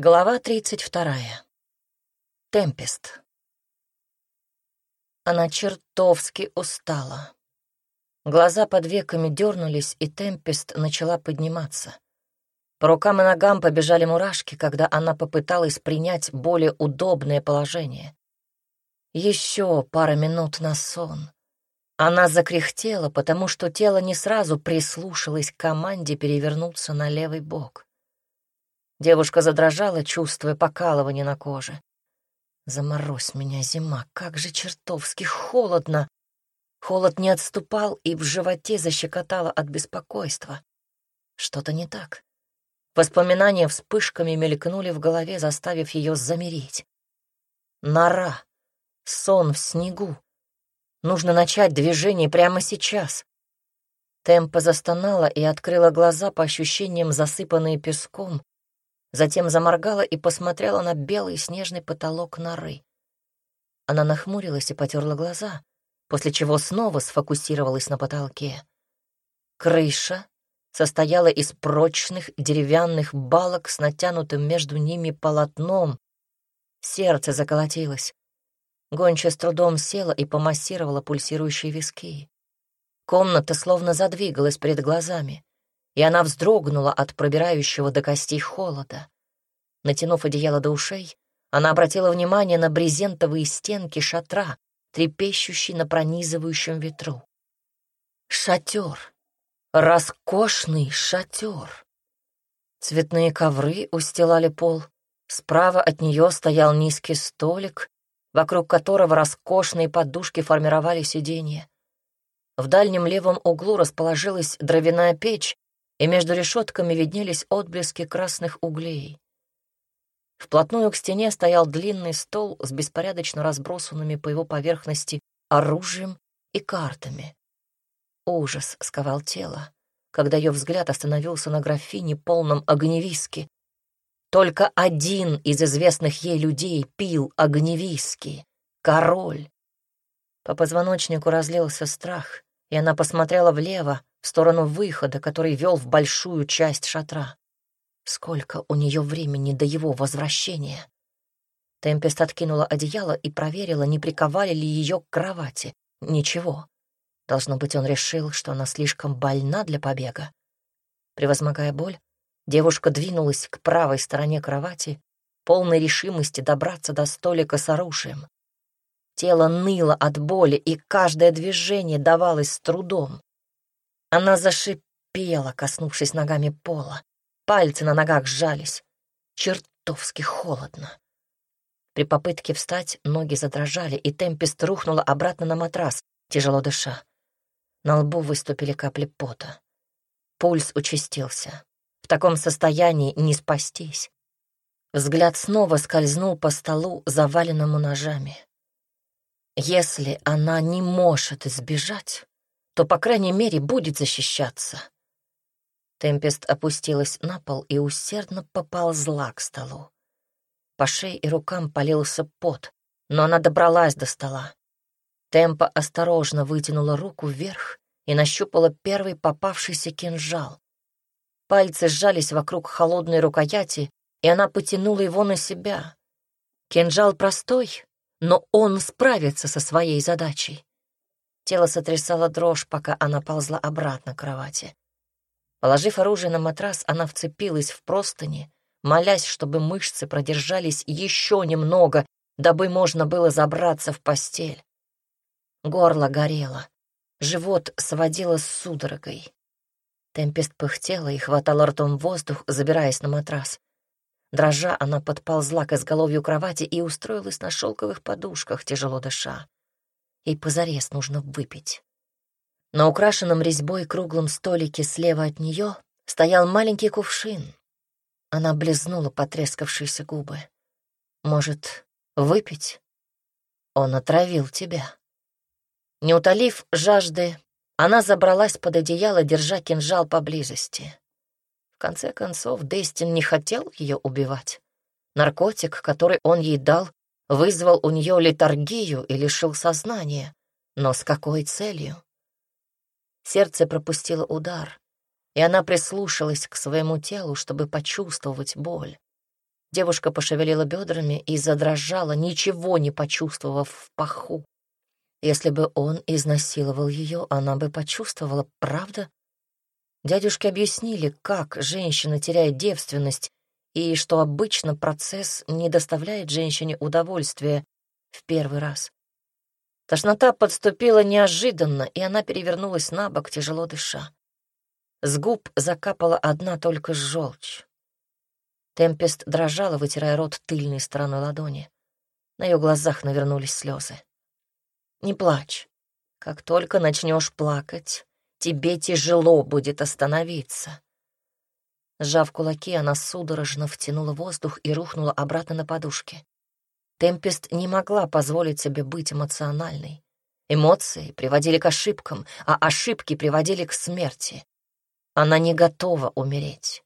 Глава 32. Темпест. Она чертовски устала. Глаза под веками дернулись, и Темпест начала подниматься. По рукам и ногам побежали мурашки, когда она попыталась принять более удобное положение. Еще пара минут на сон. Она закряхтела, потому что тело не сразу прислушалось к команде перевернуться на левый бок. Девушка задрожала, чувствуя покалывание на коже. Заморозь меня, зима, как же чертовски холодно. Холод не отступал, и в животе защекотало от беспокойства. Что-то не так. Воспоминания вспышками мелькнули в голове, заставив ее замереть. Нора. Сон в снегу. Нужно начать движение прямо сейчас. Темпа застонала и открыла глаза по ощущениям, засыпанные песком, затем заморгала и посмотрела на белый снежный потолок норы. Она нахмурилась и потерла глаза, после чего снова сфокусировалась на потолке. Крыша состояла из прочных деревянных балок с натянутым между ними полотном. Сердце заколотилось. Гонча с трудом села и помассировала пульсирующие виски. Комната словно задвигалась перед глазами и она вздрогнула от пробирающего до костей холода. Натянув одеяло до ушей, она обратила внимание на брезентовые стенки шатра, трепещущий на пронизывающем ветру. Шатер. Роскошный шатер. Цветные ковры устилали пол. Справа от нее стоял низкий столик, вокруг которого роскошные подушки формировали сиденье. В дальнем левом углу расположилась дровяная печь, и между решетками виднелись отблески красных углей. Вплотную к стене стоял длинный стол с беспорядочно разбросанными по его поверхности оружием и картами. Ужас сковал тело, когда ее взгляд остановился на графине, полном огневиски. Только один из известных ей людей пил огневиски — король. По позвоночнику разлился страх, и она посмотрела влево, в сторону выхода, который вел в большую часть шатра. Сколько у нее времени до его возвращения? Темпест откинула одеяло и проверила, не приковали ли ее к кровати. Ничего. Должно быть, он решил, что она слишком больна для побега. Превозмогая боль, девушка двинулась к правой стороне кровати, полной решимости добраться до столика с оружием. Тело ныло от боли, и каждое движение давалось с трудом. Она зашипела, коснувшись ногами пола. Пальцы на ногах сжались. Чертовски холодно. При попытке встать ноги задрожали, и Темпест рухнула обратно на матрас, тяжело дыша. На лбу выступили капли пота. Пульс участился. В таком состоянии не спастись. Взгляд снова скользнул по столу, заваленному ножами. Если она не может избежать, то, по крайней мере, будет защищаться. Темпест опустилась на пол и усердно поползла к столу. По шее и рукам полился пот, но она добралась до стола. Темпа осторожно вытянула руку вверх и нащупала первый попавшийся кинжал. Пальцы сжались вокруг холодной рукояти, и она потянула его на себя. Кинжал простой, но он справится со своей задачей. Тело сотрясало дрожь, пока она ползла обратно к кровати. Положив оружие на матрас, она вцепилась в простыни, молясь, чтобы мышцы продержались еще немного, дабы можно было забраться в постель. Горло горело, живот сводило с судорогой. Темпест пыхтела и хватала ртом воздух, забираясь на матрас. Дрожа, она подползла к изголовью кровати и устроилась на шелковых подушках, тяжело дыша. Ей позарез нужно выпить. На украшенном резьбой круглом столике слева от нее стоял маленький кувшин. Она облизнула потрескавшиеся губы. «Может, выпить? Он отравил тебя». Не утолив жажды, она забралась под одеяло, держа кинжал поблизости. В конце концов, Дестин не хотел ее убивать. Наркотик, который он ей дал, вызвал у нее литаргию и лишил сознания. Но с какой целью? Сердце пропустило удар, и она прислушалась к своему телу, чтобы почувствовать боль. Девушка пошевелила бедрами и задрожала, ничего не почувствовав в паху. Если бы он изнасиловал ее, она бы почувствовала, правда? Дядюшки объяснили, как женщина теряет девственность, и что обычно процесс не доставляет женщине удовольствия в первый раз. Тошнота подступила неожиданно, и она перевернулась на бок, тяжело дыша. С губ закапала одна только желчь. Темпест дрожала, вытирая рот тыльной стороной ладони. На ее глазах навернулись слезы. «Не плачь. Как только начнешь плакать, тебе тяжело будет остановиться». Сжав кулаки, она судорожно втянула воздух и рухнула обратно на подушки. Темпест не могла позволить себе быть эмоциональной. Эмоции приводили к ошибкам, а ошибки приводили к смерти. Она не готова умереть.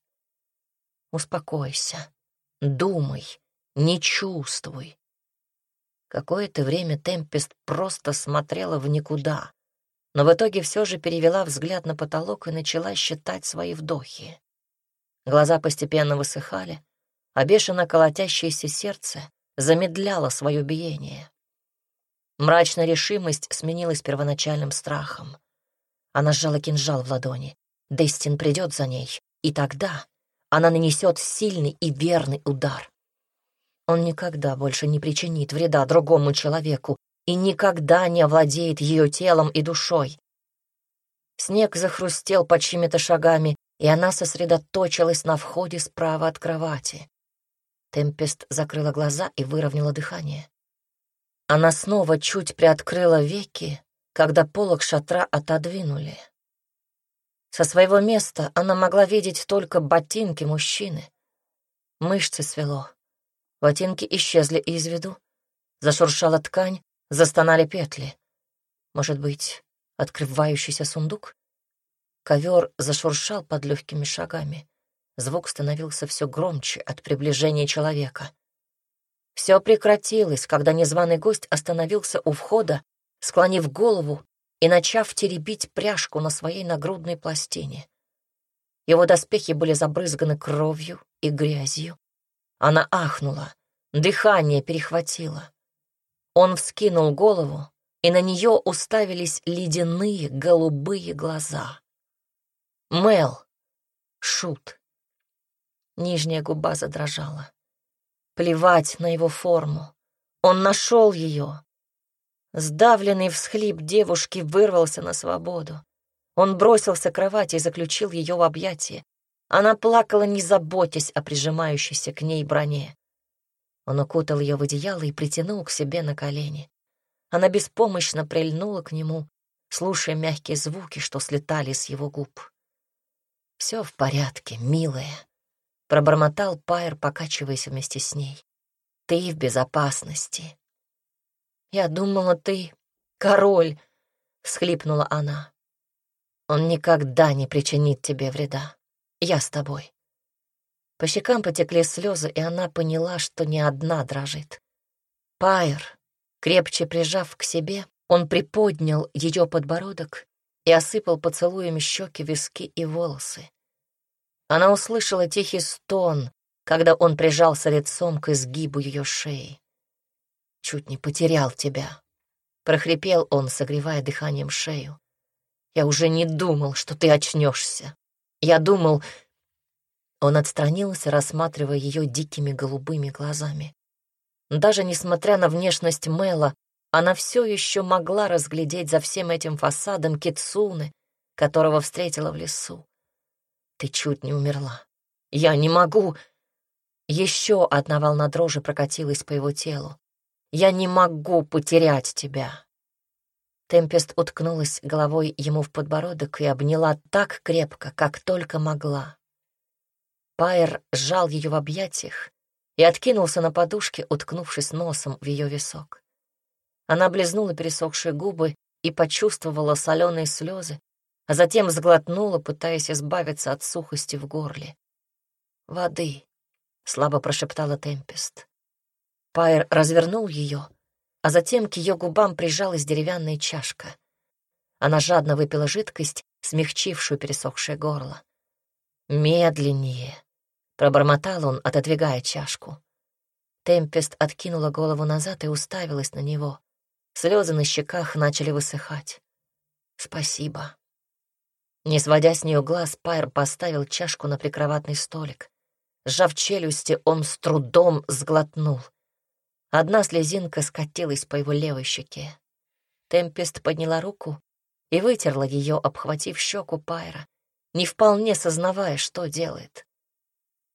Успокойся, думай, не чувствуй. Какое-то время Темпест просто смотрела в никуда, но в итоге все же перевела взгляд на потолок и начала считать свои вдохи. Глаза постепенно высыхали, а бешено колотящееся сердце замедляло свое биение. Мрачная решимость сменилась первоначальным страхом. Она сжала кинжал в ладони. Дестин придет за ней, и тогда она нанесет сильный и верный удар. Он никогда больше не причинит вреда другому человеку и никогда не овладеет ее телом и душой. Снег захрустел под чьими-то шагами, и она сосредоточилась на входе справа от кровати. Темпест закрыла глаза и выровняла дыхание. Она снова чуть приоткрыла веки, когда полог шатра отодвинули. Со своего места она могла видеть только ботинки мужчины. Мышцы свело. Ботинки исчезли из виду. Зашуршала ткань, застонали петли. Может быть, открывающийся сундук? Ковер зашуршал под легкими шагами. Звук становился все громче от приближения человека. Все прекратилось, когда незваный гость остановился у входа, склонив голову и начав теребить пряжку на своей нагрудной пластине. Его доспехи были забрызганы кровью и грязью. Она ахнула, дыхание перехватило. Он вскинул голову, и на нее уставились ледяные голубые глаза. Мел. Шут. Нижняя губа задрожала. Плевать на его форму. Он нашел ее. Сдавленный всхлип девушки вырвался на свободу. Он бросился к кровати и заключил ее в объятия. Она плакала, не заботясь о прижимающейся к ней броне. Он укутал ее в одеяло и притянул к себе на колени. Она беспомощно прильнула к нему, слушая мягкие звуки, что слетали с его губ. «Все в порядке, милая», — пробормотал Пайер, покачиваясь вместе с ней. «Ты в безопасности». «Я думала, ты король», — всхлипнула она. «Он никогда не причинит тебе вреда. Я с тобой». По щекам потекли слезы, и она поняла, что не одна дрожит. Пайер, крепче прижав к себе, он приподнял ее подбородок и осыпал поцелуями щеки, виски и волосы. Она услышала тихий стон, когда он прижался лицом к изгибу ее шеи. «Чуть не потерял тебя», — прохрипел он, согревая дыханием шею. «Я уже не думал, что ты очнешься. Я думал...» Он отстранился, рассматривая ее дикими голубыми глазами. Даже несмотря на внешность Мэла, она все еще могла разглядеть за всем этим фасадом Кицуны, которого встретила в лесу. Ты чуть не умерла. Я не могу. Еще одна волна дрожи прокатилась по его телу. Я не могу потерять тебя. Темпест уткнулась головой ему в подбородок и обняла так крепко, как только могла. Пайер сжал ее в объятиях и откинулся на подушке, уткнувшись носом в ее висок. Она облизнула пересохшие губы и почувствовала соленые слезы, а затем сглотнула, пытаясь избавиться от сухости в горле. «Воды», — слабо прошептала Темпест. Пайер развернул ее, а затем к ее губам прижалась деревянная чашка. Она жадно выпила жидкость, смягчившую пересохшее горло. «Медленнее», — пробормотал он, отодвигая чашку. Темпест откинула голову назад и уставилась на него. Слезы на щеках начали высыхать. «Спасибо». Не сводя с нее глаз, Пайр поставил чашку на прикроватный столик. Сжав челюсти, он с трудом сглотнул. Одна слезинка скатилась по его левой щеке. Темпест подняла руку и вытерла ее, обхватив щеку Пайра, не вполне сознавая, что делает.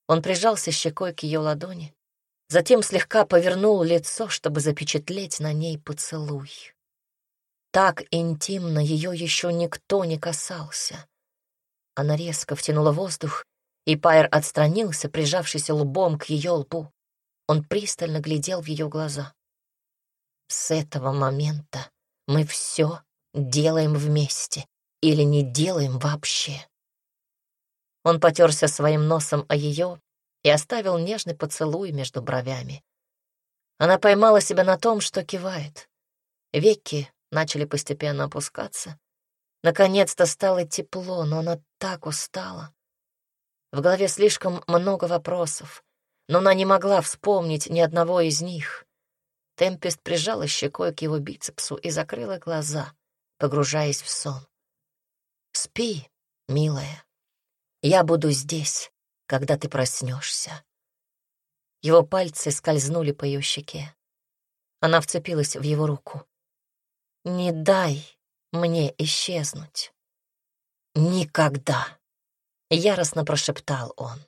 Он прижался щекой к ее ладони, затем слегка повернул лицо, чтобы запечатлеть на ней поцелуй. Так интимно ее еще никто не касался. Она резко втянула воздух, и Пайер отстранился, прижавшись лбом к ее лбу. Он пристально глядел в ее глаза. «С этого момента мы все делаем вместе или не делаем вообще». Он потерся своим носом о ее и оставил нежный поцелуй между бровями. Она поймала себя на том, что кивает. Веки начали постепенно опускаться. Наконец-то стало тепло, но она так устала. В голове слишком много вопросов, но она не могла вспомнить ни одного из них. Темпест прижала щекой к его бицепсу и закрыла глаза, погружаясь в сон. «Спи, милая. Я буду здесь, когда ты проснешься. Его пальцы скользнули по ее щеке. Она вцепилась в его руку. «Не дай мне исчезнуть. Никогда!» — яростно прошептал он.